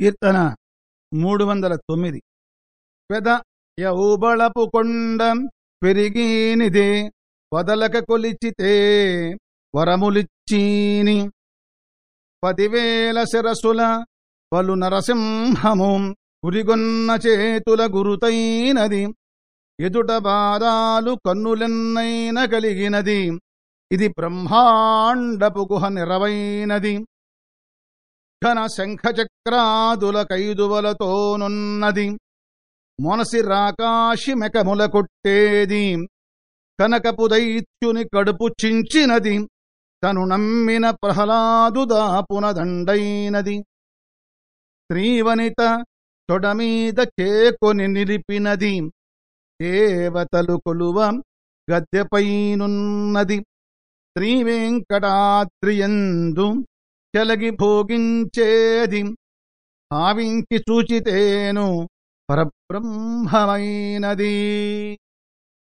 కీర్తన మూడు వందల తొమ్మిది పెద యౌబళపు కొండ పెరిగినిదే వదలక కొలిచితే వరములిచ్చీని. పదివేల శిరసుల పలు నరసింహము గురిగొన్న చేతుల గురుతైనది ఎదుట బాధాలు కన్నులెన్నైన కలిగినది ఇది బ్రహ్మాండపు గుహ నిరవైనది. ఘన శంఖచక్రాదుల కైదువలతోనున్నది మొనసి రాకాశి మెకముల కొట్టేది కనకపు దైత్యుని కడుపు చించినది. తను నమ్మిన ప్రహ్లాదు దాపునదండైనది శ్రీవనిత తొడమీద చేకొని నిలిపినది. దేవతలు కొలువ గద్దెపైనున్నది. శ్రీవేంకటాద్రియందు చెలగి భోగించేది. భావించి చూచితేను పరబ్రహ్మమైనది.